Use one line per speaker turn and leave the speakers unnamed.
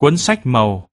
Cuốn sách màu.